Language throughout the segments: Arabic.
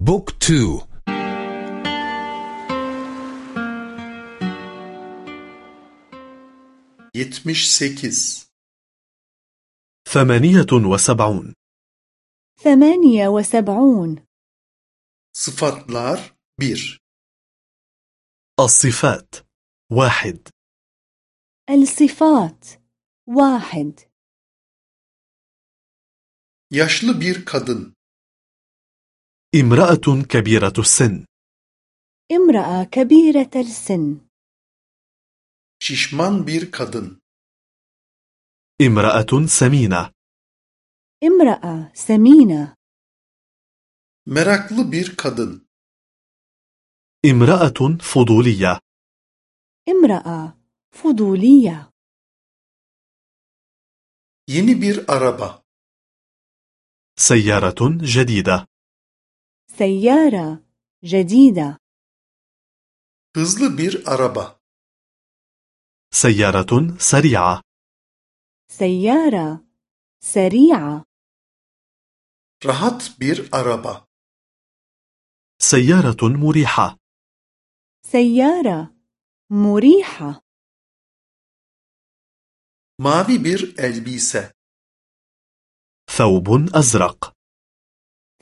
بوك تو Yetmiş sekiz. ثمانية وسبعون ثمانية وسبعون Sıfatlar bir. الصفات واحد الصفات واحد Yaşlı bir kadın. امرأة كبيرة السن. امرأة كبيرة السن. Şişman bir kadın. امرأة سمينة. امرأة سمينة. Meraklı bir kadın. امرأة فضولية. امرأة فضولية. Yeni bir araba. سيارة جديدة. سيارة جديدة Hızlı bir araba. سيارة سريعة سيارة سريعة Rahat bir araba. سيارة مريحة سيارة مريحة Mavi bir elbise. ثوب أزرق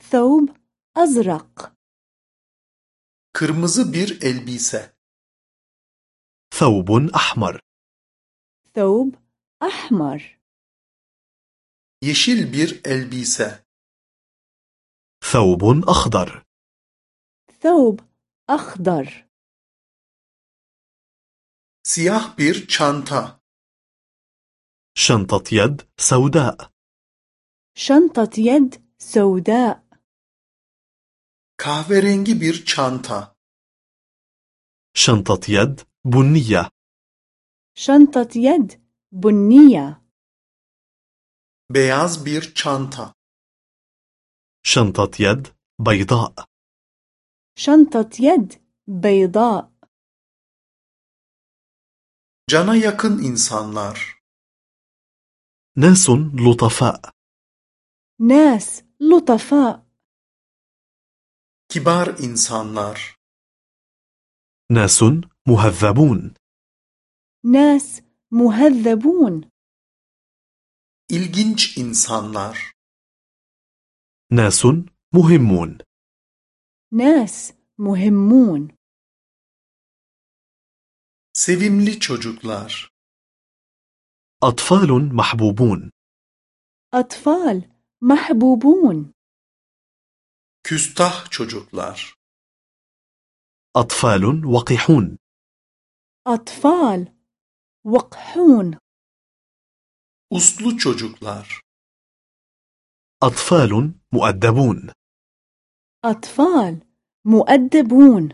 ثوب أزرق. Kırmızı bir elbise. ثوب أحمر. ثوب أحمر. Yeşil bir elbise. ثوب أخضر. ثوب أخضر. Siyah bir çanta. شنطة يد سوداء. شنطة يد سوداء. Kahverengi bir çanta. شنطة يد بنية شنطة يد بنية Beyaz bir çanta. شنطة يد بيضاء شنطة يد بيضاء Cana yakın insanlar. ناس لطفاء ناس لطفاء Kibar insanlar. ناس مهذبون ناس مهذبون İlginç insanlar. ناس مهمون ناس مهمون Sevimli çocuklar. أطفال محبوبون أطفال محبوبون Küstah çocuklar. أطفال وقحون أطفال وقحون Uslu çocuklar. أطفال مؤدبون أطفال مؤدبون